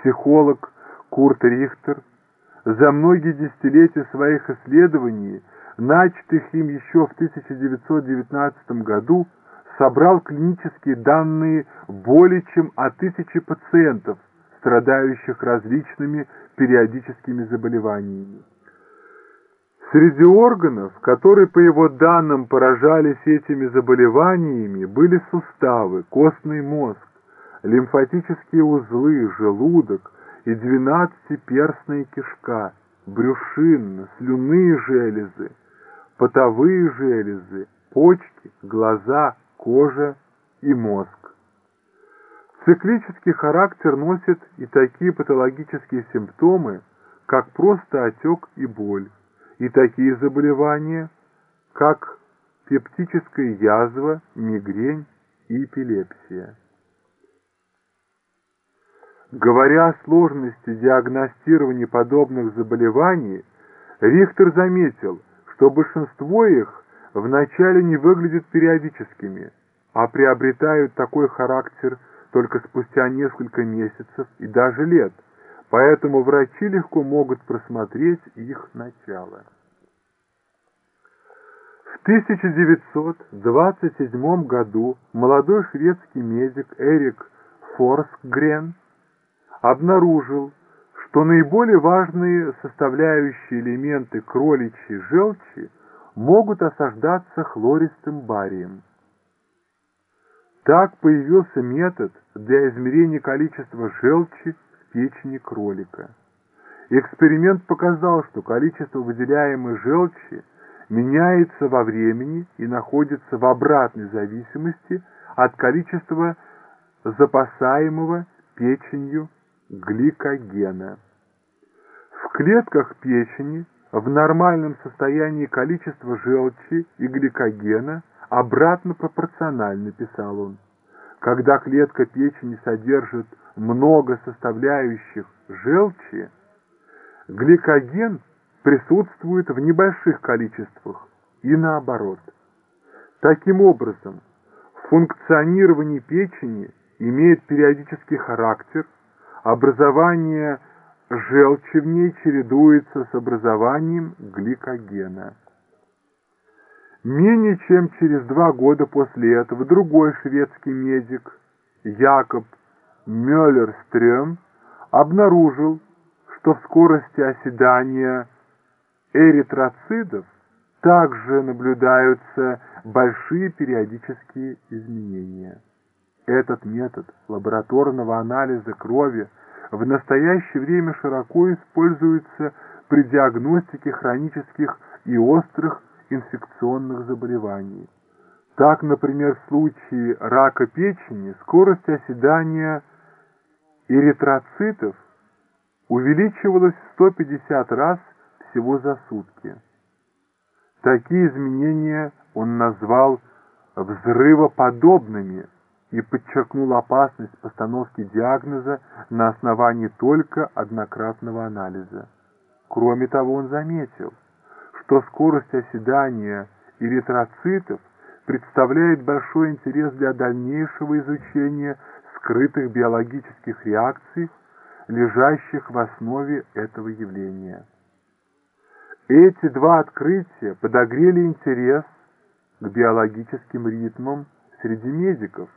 психолог Курт Рихтер за многие десятилетия своих исследований, начатых им еще в 1919 году, собрал клинические данные более чем о тысяче пациентов, страдающих различными периодическими заболеваниями. Среди органов, которые, по его данным, поражались этими заболеваниями, были суставы, костный мозг, лимфатические узлы, желудок и двенадцатиперстная кишка, брюшинно, слюнные железы, потовые железы, почки, глаза, кожа и мозг. Циклический характер носит и такие патологические симптомы, как просто отек и боль, и такие заболевания, как пептическая язва, мигрень и эпилепсия. Говоря о сложности диагностирования подобных заболеваний, Рихтер заметил, что большинство их вначале не выглядят периодическими, а приобретают такой характер только спустя несколько месяцев и даже лет, поэтому врачи легко могут просмотреть их начало. В 1927 году молодой шведский медик Эрик Форскгрен обнаружил, что наиболее важные составляющие элементы кроличьей желчи могут осаждаться хлористым барием. Так появился метод для измерения количества желчи в печени кролика. Эксперимент показал, что количество выделяемой желчи меняется во времени и находится в обратной зависимости от количества запасаемого печенью гликогена. В клетках печени в нормальном состоянии количество желчи и гликогена обратно пропорционально, писал он. Когда клетка печени содержит много составляющих желчи, гликоген присутствует в небольших количествах и наоборот. Таким образом, функционирование печени имеет периодический характер – образование желчи в ней чередуется с образованием гликогена. Менее чем через два года после этого другой шведский медик Якоб Мюллерстрём обнаружил, что в скорости оседания эритроцитов также наблюдаются большие периодические изменения. Этот метод лабораторного анализа крови в настоящее время широко используется при диагностике хронических и острых инфекционных заболеваний. Так, например, в случае рака печени скорость оседания эритроцитов увеличивалась в 150 раз всего за сутки. Такие изменения он назвал взрывоподобными – и подчеркнул опасность постановки диагноза на основании только однократного анализа. Кроме того, он заметил, что скорость оседания эритроцитов представляет большой интерес для дальнейшего изучения скрытых биологических реакций, лежащих в основе этого явления. Эти два открытия подогрели интерес к биологическим ритмам среди медиков,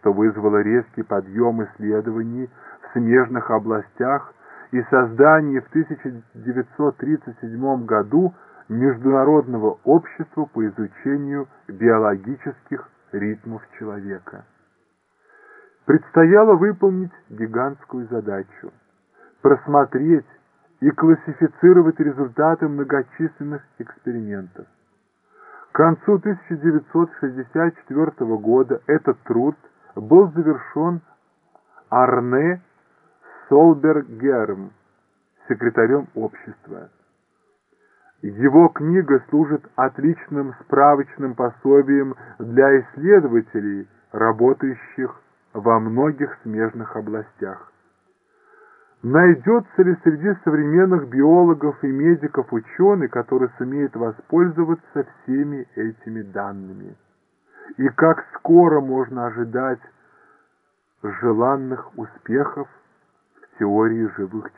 что вызвало резкий подъем исследований в смежных областях и создание в 1937 году Международного общества по изучению биологических ритмов человека. Предстояло выполнить гигантскую задачу – просмотреть и классифицировать результаты многочисленных экспериментов. К концу 1964 года этот труд – был завершен Арне Солбергером, секретарем общества. Его книга служит отличным справочным пособием для исследователей, работающих во многих смежных областях. Найдется ли среди современных биологов и медиков ученый, который сумеет воспользоваться всеми этими данными? И как скоро можно ожидать желанных успехов в теории живых